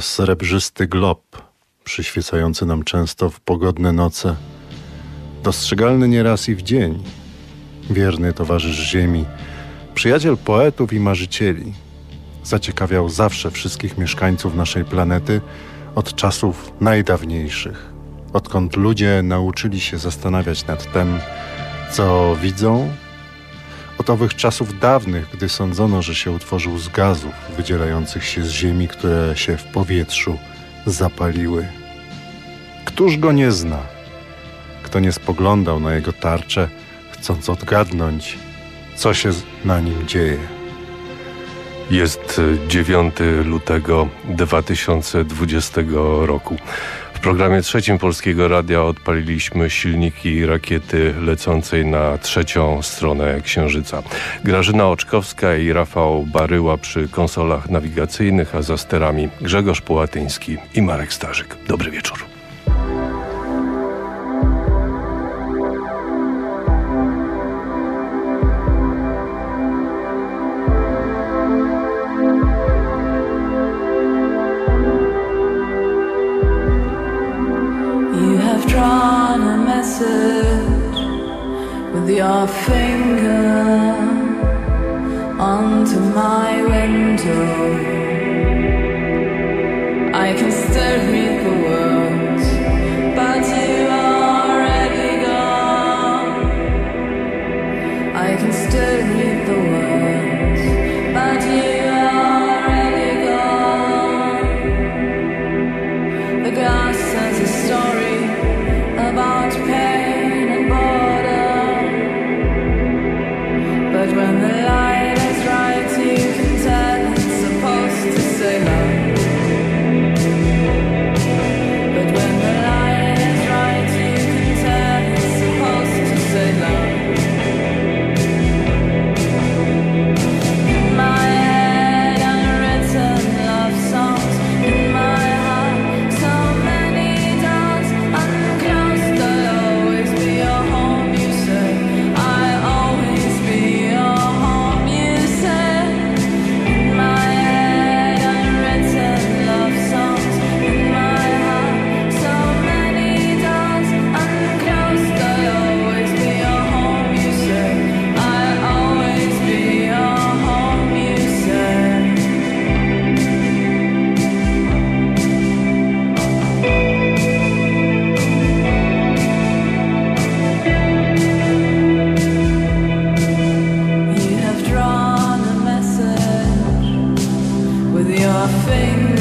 srebrzysty glob, przyświecający nam często w pogodne noce, dostrzegalny nieraz i w dzień, wierny towarzysz ziemi, przyjaciel poetów i marzycieli. Zaciekawiał zawsze wszystkich mieszkańców naszej planety od czasów najdawniejszych, odkąd ludzie nauczyli się zastanawiać nad tym, co widzą od owych czasów dawnych, gdy sądzono, że się utworzył z gazów wydzielających się z ziemi, które się w powietrzu zapaliły. Któż go nie zna? Kto nie spoglądał na jego tarczę, chcąc odgadnąć, co się na nim dzieje? Jest 9 lutego 2020 roku programie trzecim Polskiego Radia odpaliliśmy silniki rakiety lecącej na trzecią stronę Księżyca. Grażyna Oczkowska i Rafał Baryła przy konsolach nawigacyjnych, a za sterami Grzegorz Połatyński i Marek Starzyk. Dobry wieczór. your fingers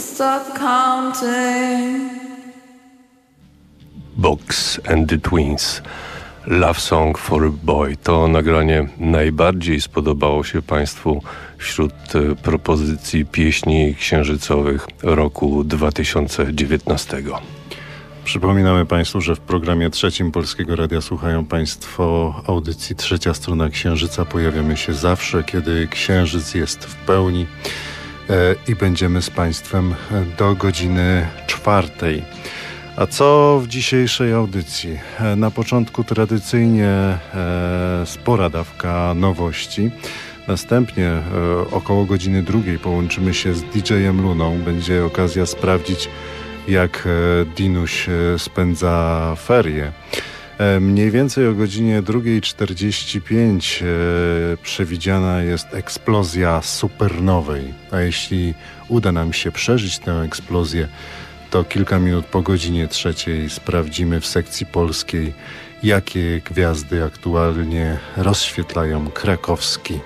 stop counting. Box and the Twins. Love Song for a Boy. To nagranie najbardziej spodobało się Państwu wśród e, propozycji pieśni księżycowych roku 2019. Przypominamy Państwu, że w programie trzecim Polskiego Radia słuchają Państwo audycji Trzecia Strona Księżyca. Pojawiamy się zawsze, kiedy Księżyc jest w pełni i będziemy z Państwem do godziny czwartej. A co w dzisiejszej audycji? E, Na początku tradycyjnie e, spora dawka nowości. Następnie e, około godziny drugiej połączymy się z DJ-em Luną. Będzie okazja sprawdzić, jak e, Dinuś e, spędza ferie. E, Mniej więcej o godzinie 2.45 e, przewidziana jest eksplozja supernowej. A jeśli uda nam się przeżyć tę eksplozję, to kilka minut po godzinie trzeciej sprawdzimy w sekcji polskiej, jakie gwiazdy aktualnie rozświetlają krakowski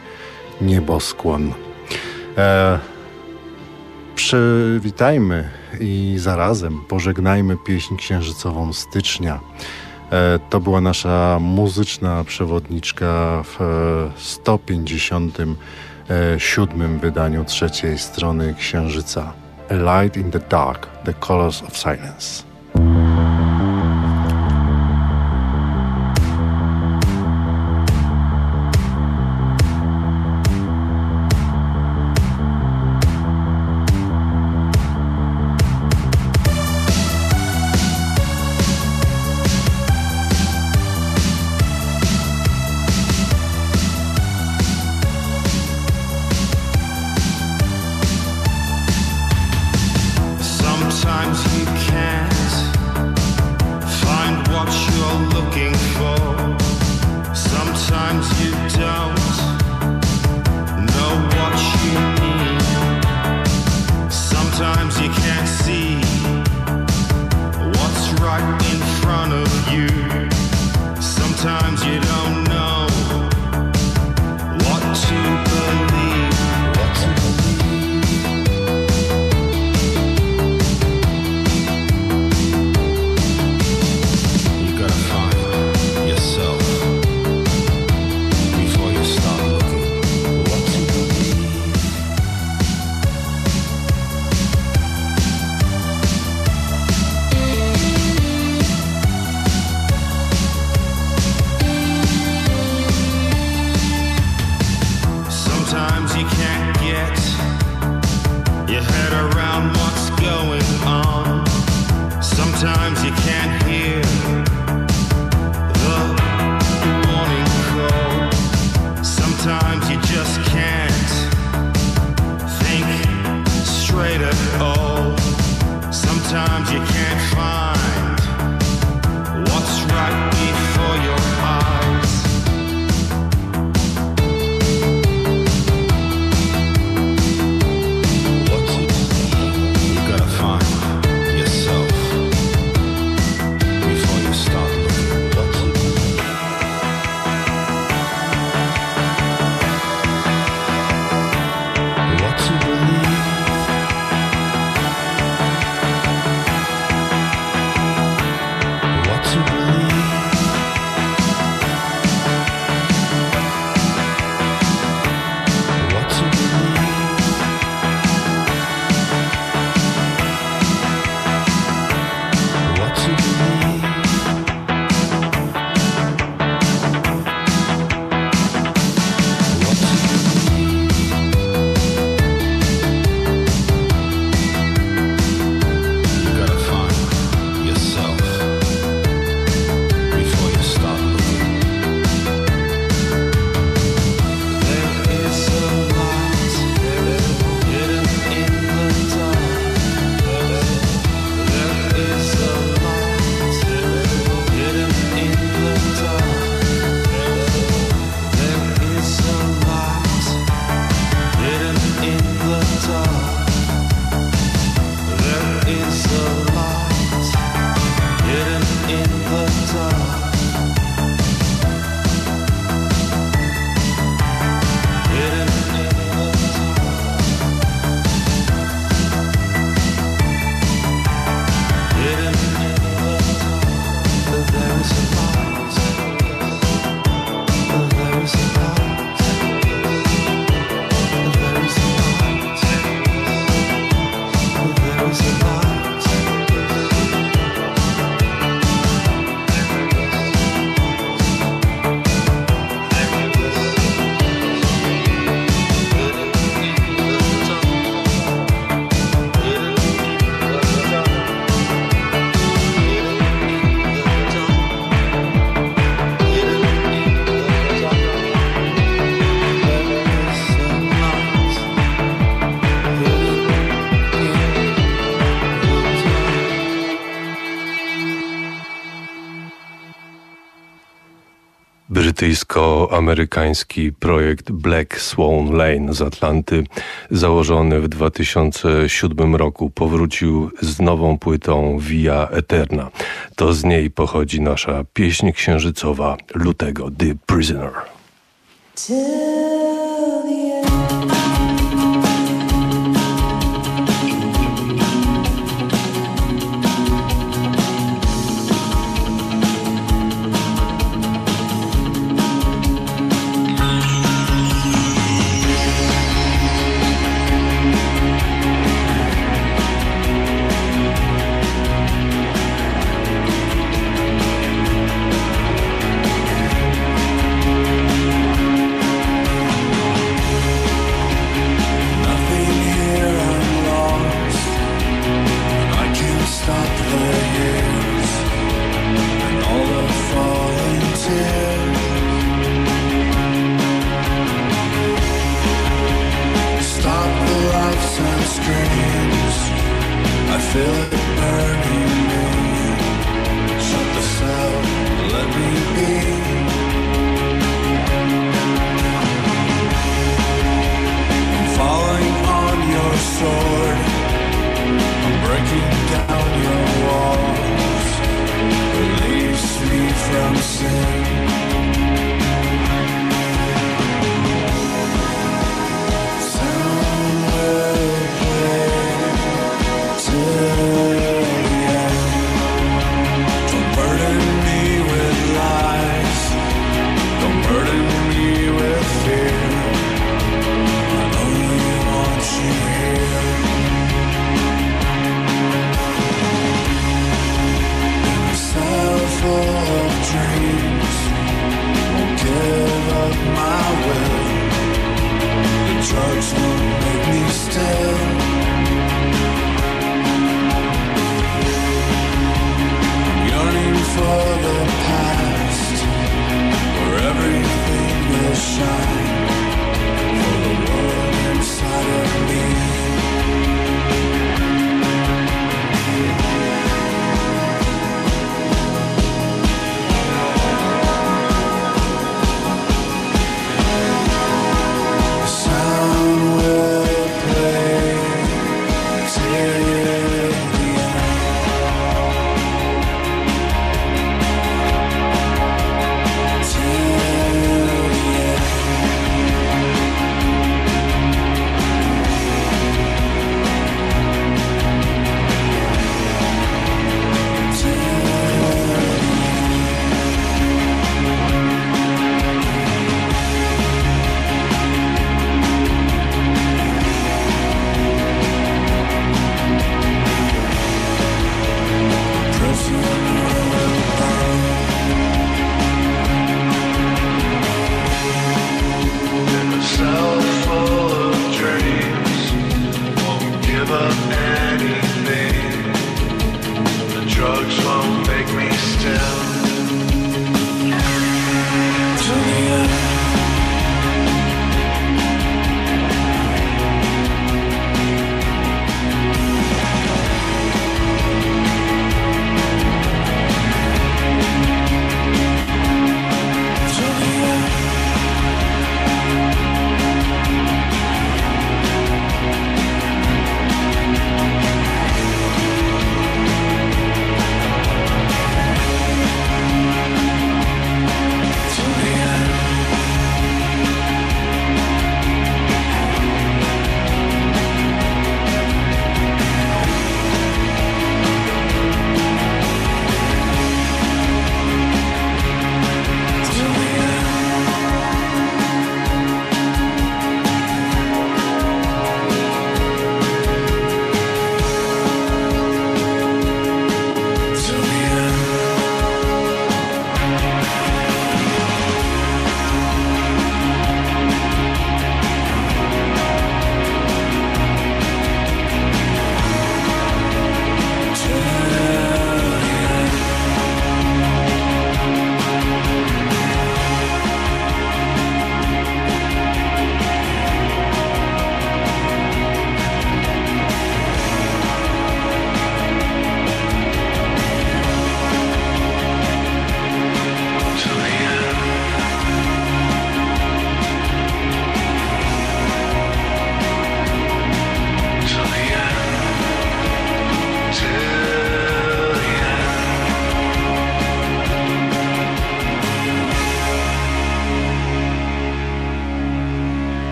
nieboskłon. E, przywitajmy i zarazem pożegnajmy pieśń księżycową stycznia. E, to była nasza muzyczna przewodniczka w e, 157 wydaniu trzeciej strony Księżyca. A Light in the Dark, The Colors of Silence. Brytyjsko-amerykański projekt Black Swan Lane z Atlanty, założony w 2007 roku, powrócił z nową płytą Via Eterna. To z niej pochodzi nasza pieśń księżycowa lutego, The Prisoner.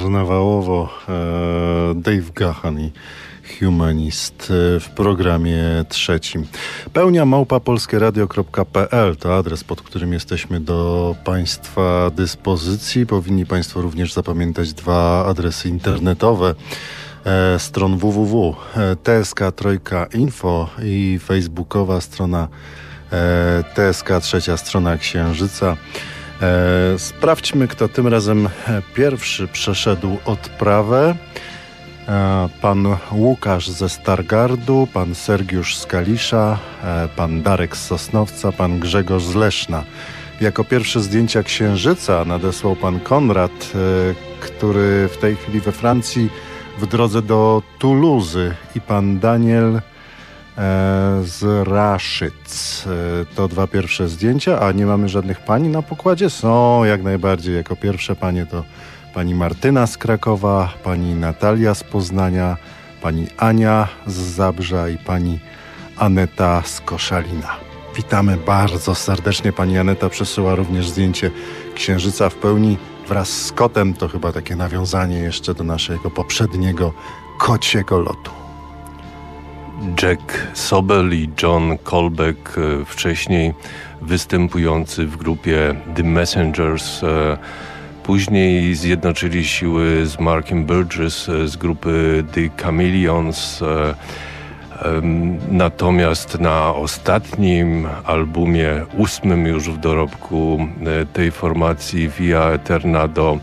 Karnawałowo e, Dave Gahan i Humanist e, w programie trzecim. Pełnia małpa polskieradio.pl to adres, pod którym jesteśmy do Państwa dyspozycji. Powinni Państwo również zapamiętać dwa adresy internetowe e, stron www, TSK Trojka Info i facebookowa strona TSK Trzecia Strona Księżyca. E, sprawdźmy, kto tym razem pierwszy przeszedł odprawę. E, Pan Łukasz ze Stargardu, pan Sergiusz z Kalisza, e, pan Darek z Sosnowca, pan Grzegorz z Leszna. Jako pierwsze zdjęcia księżyca nadesłał pan Konrad, e, który w tej chwili we Francji w drodze do Tuluzy i pan Daniel z Raszyc. E, To dwa pierwsze zdjęcia, a nie mamy żadnych pani na pokładzie? Są jak najbardziej. Jako pierwsze panie to pani Martyna z Krakowa, pani Natalia z Poznania, pani Ania z Zabrza i pani Aneta z Koszalina. Witamy bardzo serdecznie. Pani Aneta przesyła również zdjęcie księżyca w pełni wraz z kotem. To chyba takie nawiązanie jeszcze do naszego poprzedniego kociego lotu. Jack Sobel i John Colbeck, e, wcześniej występujący w grupie The Messengers, e, później zjednoczyli siły z Markiem Burgess e, z grupy The Chameleons. Natomiast na ostatnim albumie, ósmym już w dorobku tej formacji Via Eterna do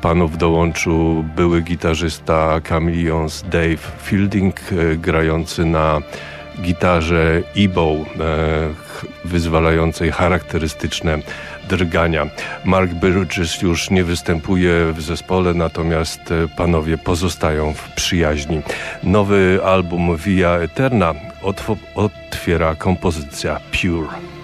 panów dołączył były gitarzysta Chameleons Dave Fielding, e, grający na gitarze e-bow, e, wyzwalającej charakterystyczne drgania. Mark Burgess już nie występuje w zespole, natomiast e, panowie pozostają w przyjaźni. Nowy album Via Eterna otwiera kompozycja Pure.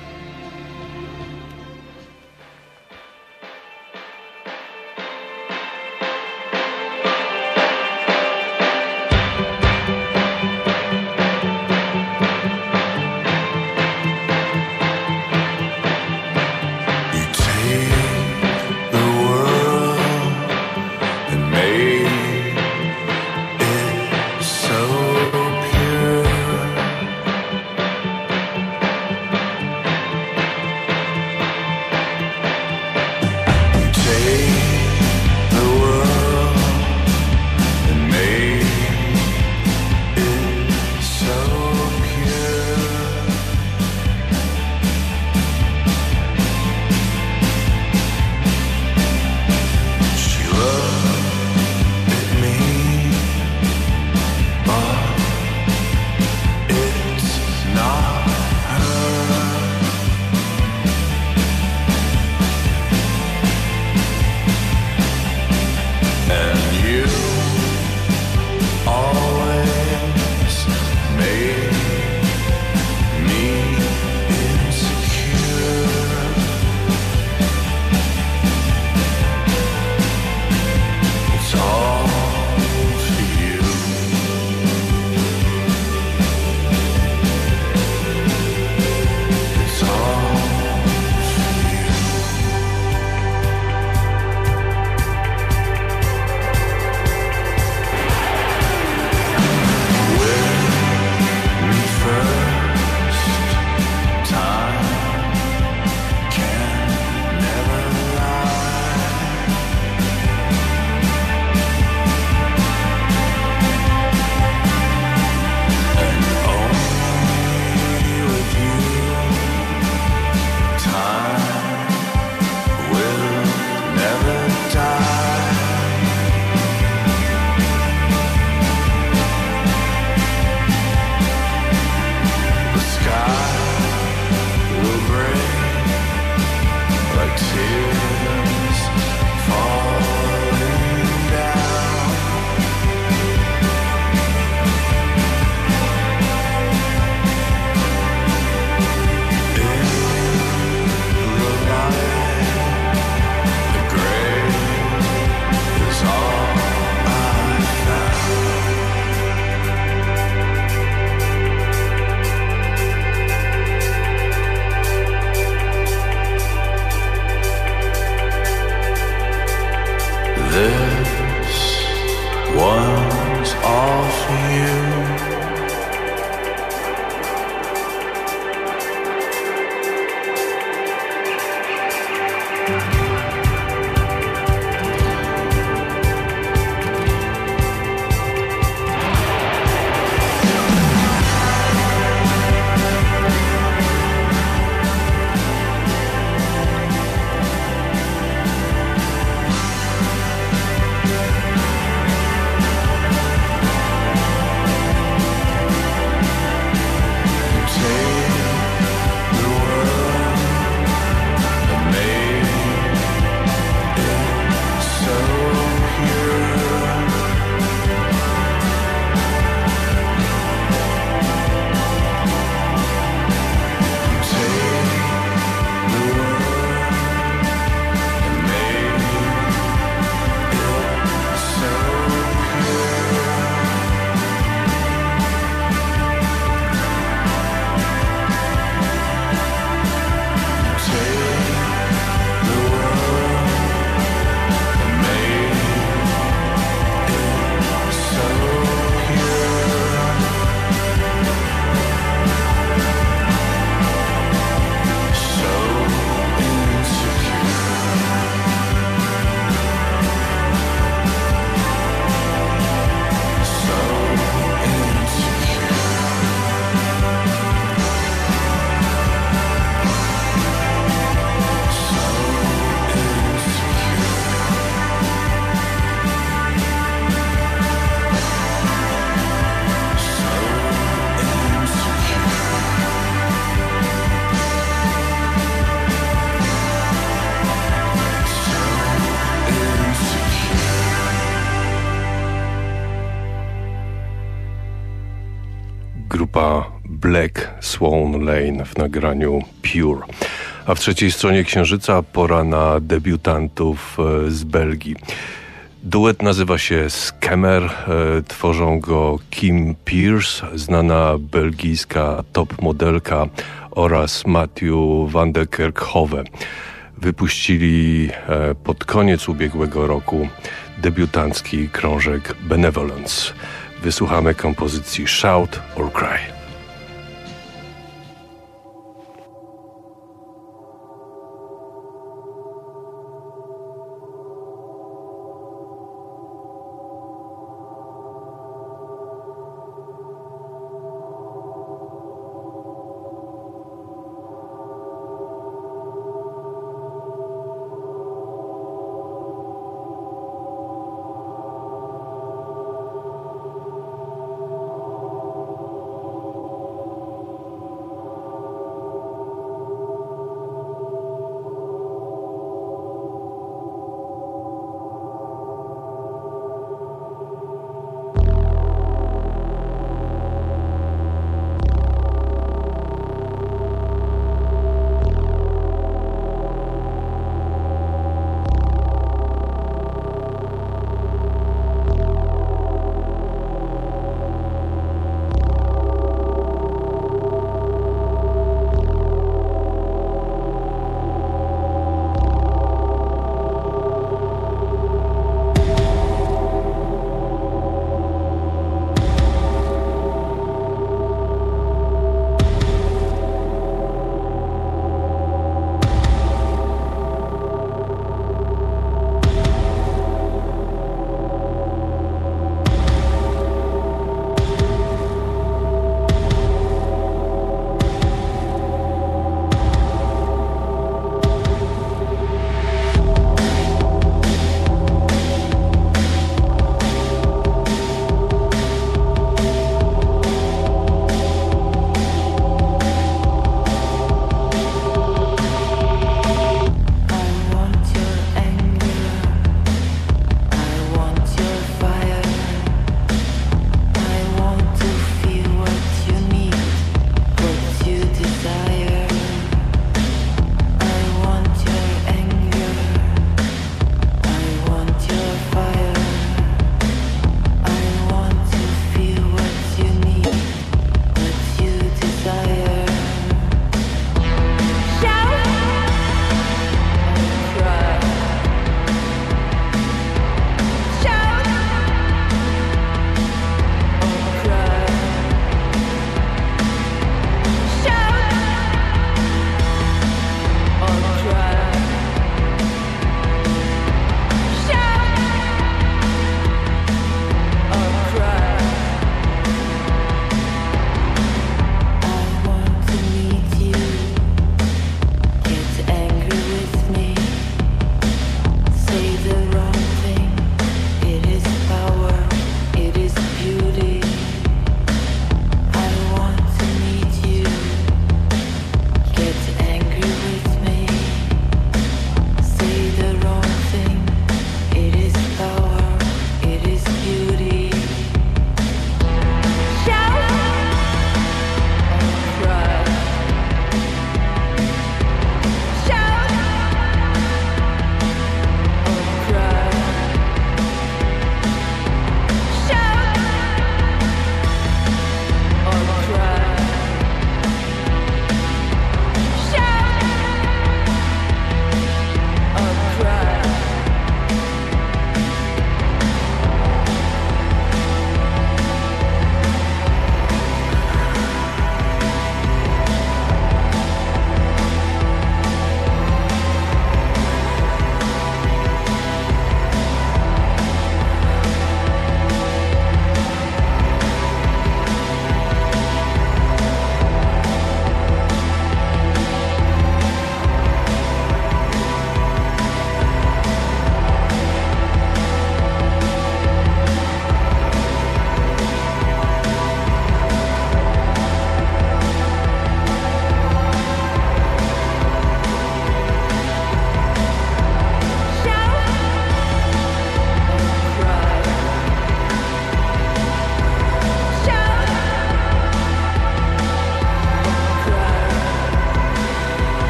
Lane w nagraniu Pure. A w trzeciej stronie Księżyca pora na debiutantów e, z Belgii. Duet nazywa się Scammer, e, tworzą go Kim Pierce, znana belgijska top modelka oraz Matthew van der Kerkhove. Wypuścili e, pod koniec ubiegłego roku debiutancki krążek Benevolence. Wysłuchamy kompozycji Shout or Cry.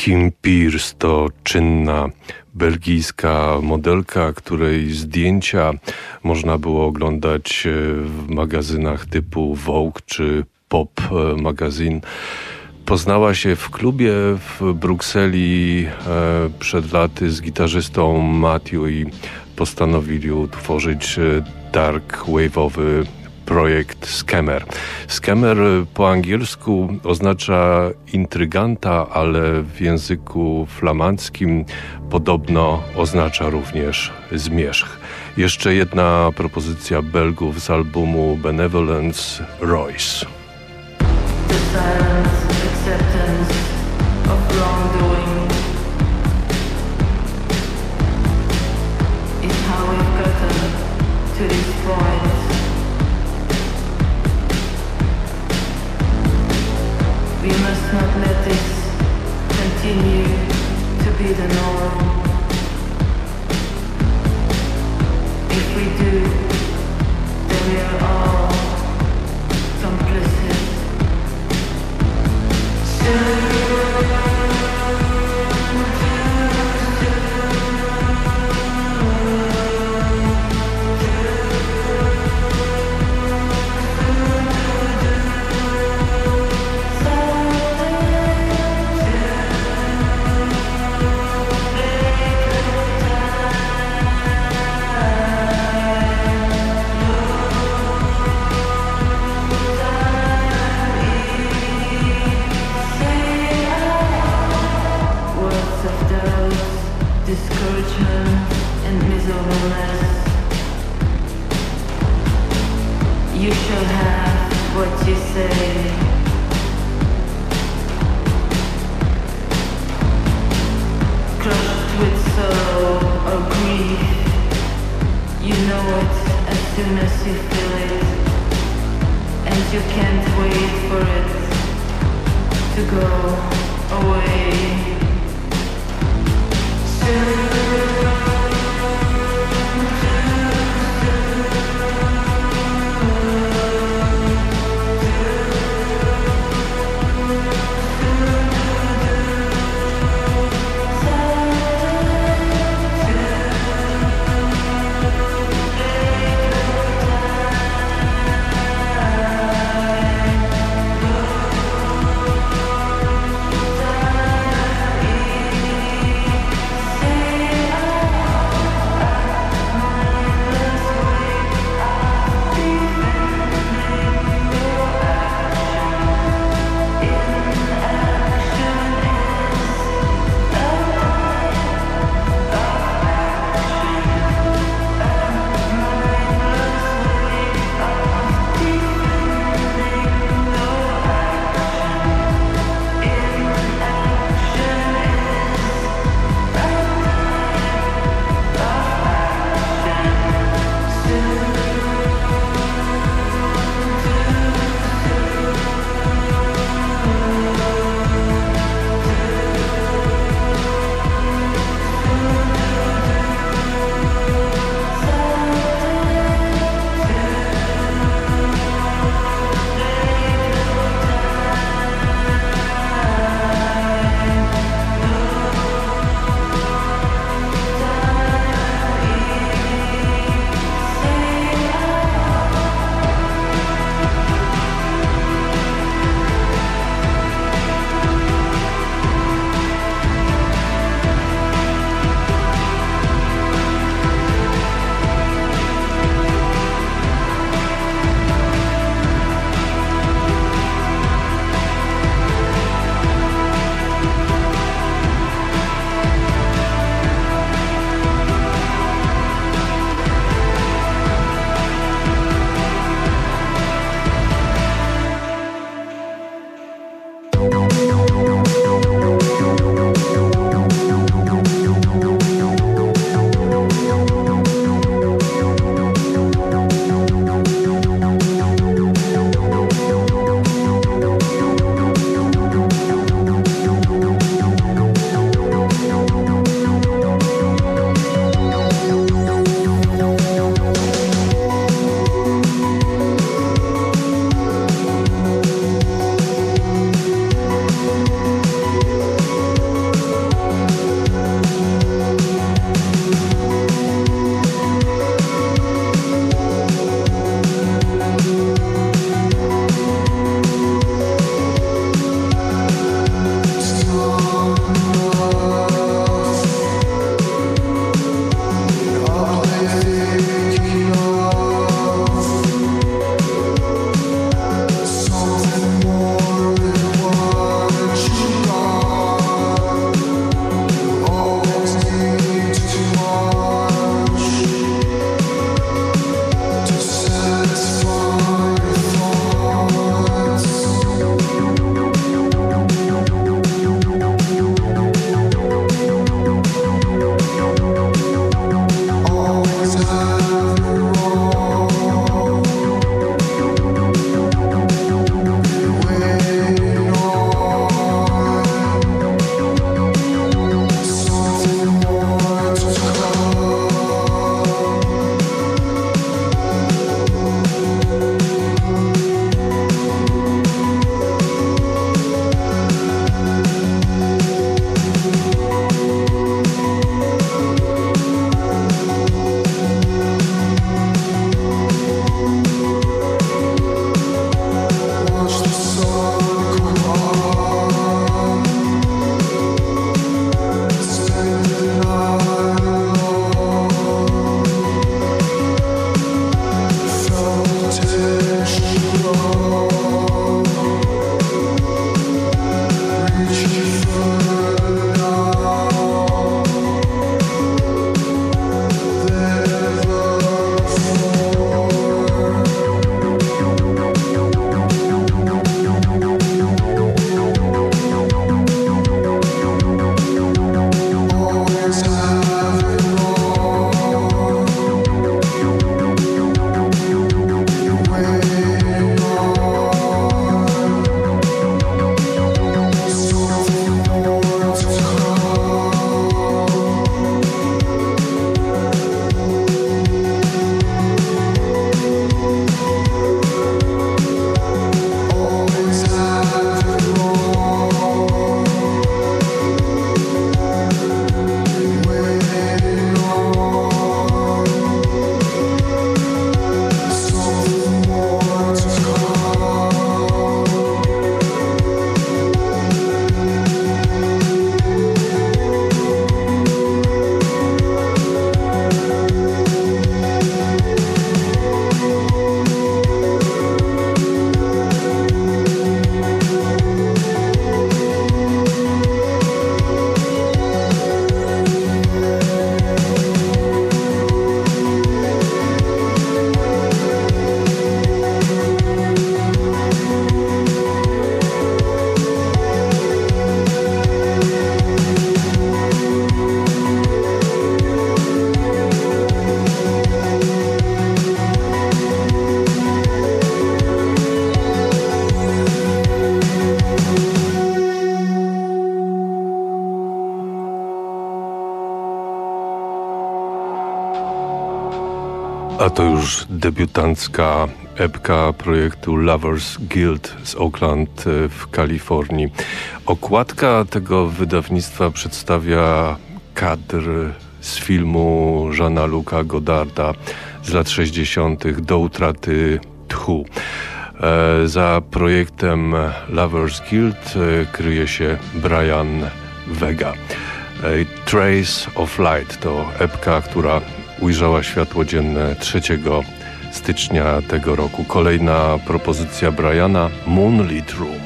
Kim Pierce to czynna belgijska modelka, której zdjęcia można było oglądać e, w magazynach typu Vogue czy Pop e, Magazine. Poznała się w klubie w Brukseli e, przed laty z gitarzystą Matthew i postanowili utworzyć dark wave'owy projekt Scammer. Scammer po angielsku oznacza intryganta, ale w języku flamandzkim podobno oznacza również zmierzch. Jeszcze jedna propozycja Belgów z albumu Benevolence Royce. Acceptance We discouragement, and miserableness. You shall have what you say. Crushed with sorrow or grief, you know it as soon as you feel it, and you can't wait for it to go away. Yeah. Już debiutancka epka projektu Lovers Guild z Oakland e, w Kalifornii. Okładka tego wydawnictwa przedstawia kadr z filmu Jeana Luca Godarda z lat 60. do utraty tchu. E, Za projektem Lovers Guild e, kryje się Brian Vega. E, Trace of Light to epka, która ujrzała światło dzienne 3 stycznia tego roku. Kolejna propozycja Briana Moonlit Room.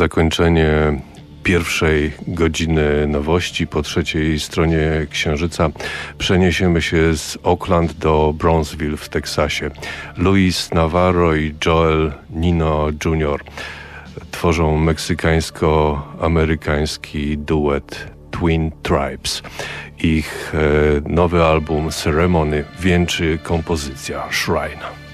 Zakończenie pierwszej godziny nowości po trzeciej stronie Księżyca przeniesiemy się z Oakland do Brownsville w Teksasie. Luis Navarro i Joel Nino Jr. tworzą meksykańsko-amerykański duet Twin Tribes. Ich e, nowy album Ceremony wieńczy kompozycja Shrine.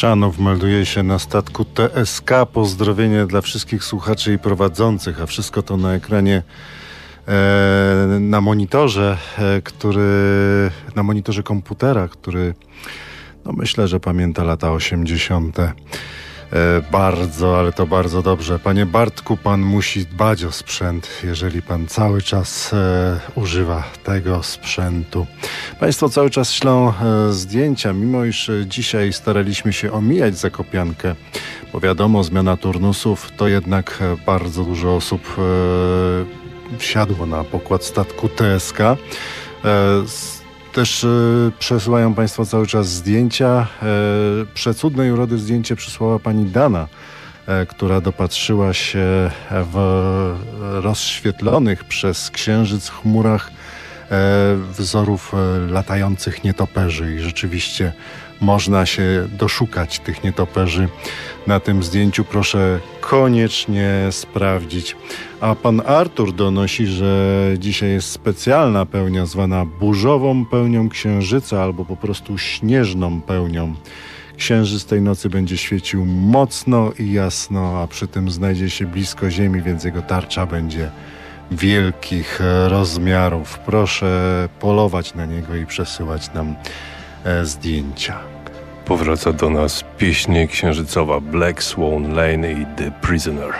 Chrzanów melduje się na statku TSK. Pozdrowienie dla wszystkich słuchaczy i prowadzących, a wszystko to na ekranie e, na monitorze, e, który na monitorze komputera, który no myślę, że pamięta lata 80. E, bardzo, ale to bardzo dobrze. Panie Bartku, pan musi dbać o sprzęt, jeżeli pan cały czas e, używa tego sprzętu. Państwo cały czas ślą e, zdjęcia, mimo iż dzisiaj staraliśmy się omijać Zakopiankę, bo wiadomo, zmiana turnusów to jednak bardzo dużo osób e, wsiadło na pokład statku TSK. E, też e, przesyłają Państwo cały czas zdjęcia. E, przecudnej urody zdjęcie przysłała pani Dana, e, która dopatrzyła się w rozświetlonych przez księżyc chmurach wzorów latających nietoperzy i rzeczywiście można się doszukać tych nietoperzy na tym zdjęciu. Proszę koniecznie sprawdzić. A pan Artur donosi, że dzisiaj jest specjalna pełnia zwana burzową pełnią księżyca albo po prostu śnieżną pełnią. Księżyc tej nocy będzie świecił mocno i jasno, a przy tym znajdzie się blisko Ziemi, więc jego tarcza będzie wielkich rozmiarów. Proszę polować na niego i przesyłać nam e, zdjęcia. Powraca do nas pieśń księżycowa Black Swan Lane i The Prisoner.